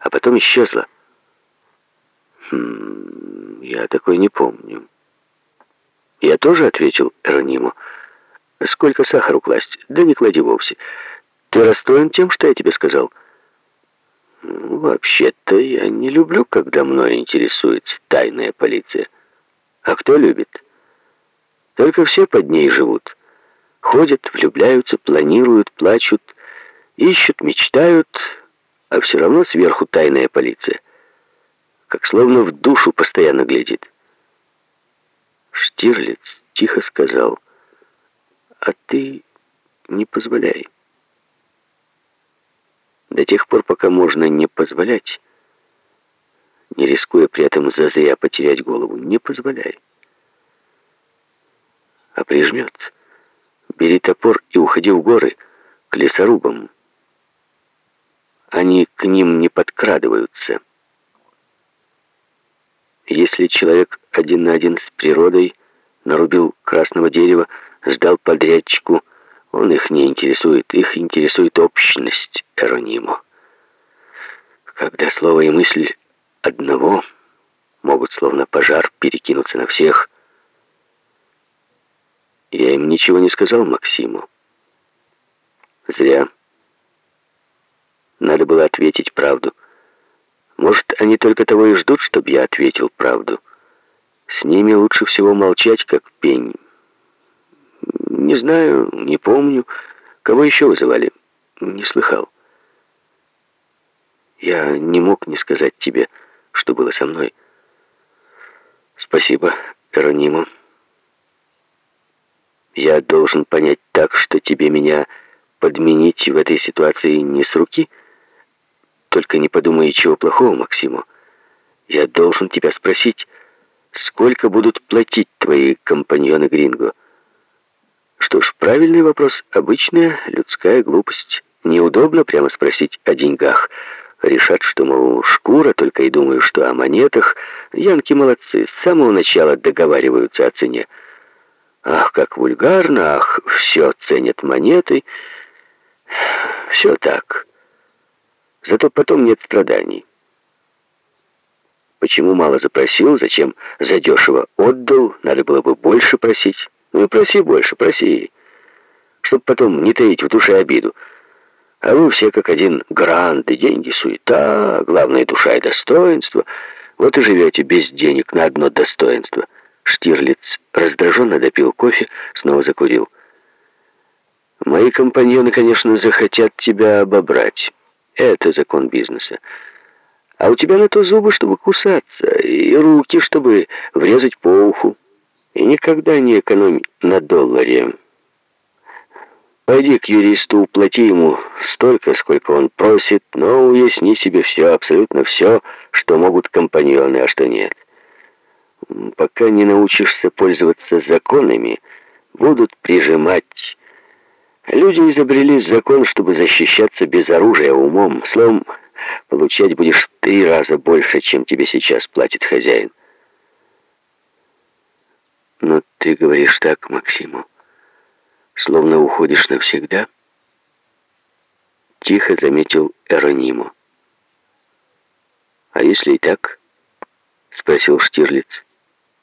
а потом исчезла. Хм, я такой не помню. Я тоже ответил Эрониму. Сколько сахару класть? Да не клади вовсе. Ты расстроен тем, что я тебе сказал? Ну, вообще-то я не люблю, когда мной интересуется тайная полиция. А кто любит? Только все под ней живут. Ходят, влюбляются, планируют, плачут, ищут, мечтают, а все равно сверху тайная полиция. Как словно в душу постоянно глядит. Штирлиц тихо сказал, «А ты не позволяй. До тех пор, пока можно не позволять, не рискуя при этом зазря потерять голову, не позволяй. А прижмет, бери топор и уходи в горы к лесорубам. Они к ним не подкрадываются». Если человек один на один с природой нарубил красного дерева, сдал подрядчику, он их не интересует, их интересует общность Эронимо. Когда слово и мысль одного могут словно пожар перекинуться на всех, я им ничего не сказал Максиму. Зря. Надо было ответить правду. Может, они только того и ждут, чтобы я ответил правду. С ними лучше всего молчать, как пень. Не знаю, не помню. Кого еще вызывали? Не слыхал. Я не мог не сказать тебе, что было со мной. Спасибо, Эронимо. Я должен понять так, что тебе меня подменить в этой ситуации не с руки — только не подумай чего плохого, Максиму. Я должен тебя спросить, сколько будут платить твои компаньоны Гринго? Что ж, правильный вопрос, обычная людская глупость. Неудобно прямо спросить о деньгах. Решат, что, мол, шкура, только и думаю, что о монетах. Янки молодцы, с самого начала договариваются о цене. Ах, как вульгарно, ах, все ценят монеты. Все так. Зато потом нет страданий. Почему мало запросил, зачем задешево отдал, надо было бы больше просить. Ну и проси больше, проси. Чтоб потом не таить в душе обиду. А вы все как один гранды, деньги, суета, главное душа и достоинство. Вот и живете без денег на одно достоинство. Штирлиц раздраженно допил кофе, снова закурил. Мои компаньоны, конечно, захотят тебя обобрать. Это закон бизнеса. А у тебя на то зубы, чтобы кусаться, и руки, чтобы врезать по уху. И никогда не экономь на долларе. Пойди к юристу, уплати ему столько, сколько он просит, но уясни себе все, абсолютно все, что могут компаньоны, а что нет. Пока не научишься пользоваться законами, будут прижимать Люди изобрели закон, чтобы защищаться без оружия умом. Словом, получать будешь в три раза больше, чем тебе сейчас платит хозяин. Но ты говоришь так, Максиму, словно уходишь навсегда. Тихо заметил Эрониму. «А если и так?» — спросил Штирлиц.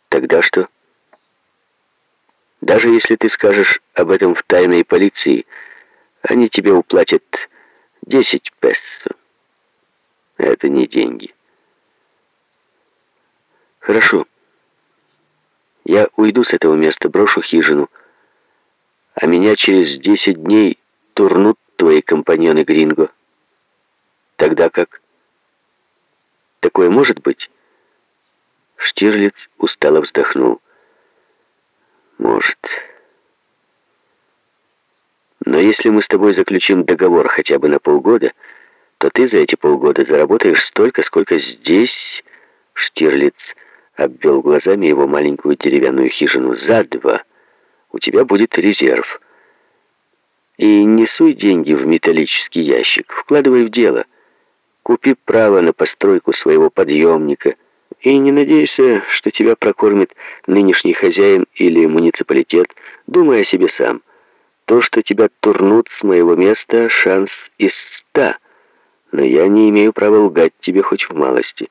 «Тогда что?» Даже если ты скажешь об этом в тайной полиции, они тебе уплатят 10 пессо. Это не деньги. Хорошо. Я уйду с этого места, брошу хижину, а меня через 10 дней турнут твои компаньоны Гринго. Тогда как? Такое может быть? Штирлиц устало вздохнул. Может. Но если мы с тобой заключим договор хотя бы на полгода, то ты за эти полгода заработаешь столько, сколько здесь, Штирлиц обвел глазами его маленькую деревянную хижину, за два. У тебя будет резерв. И не суй деньги в металлический ящик, вкладывай в дело. Купи право на постройку своего подъемника — и не надейся, что тебя прокормит нынешний хозяин или муниципалитет. Думай о себе сам. То, что тебя турнут с моего места, шанс из ста. но я не имею права лгать тебе хоть в малости.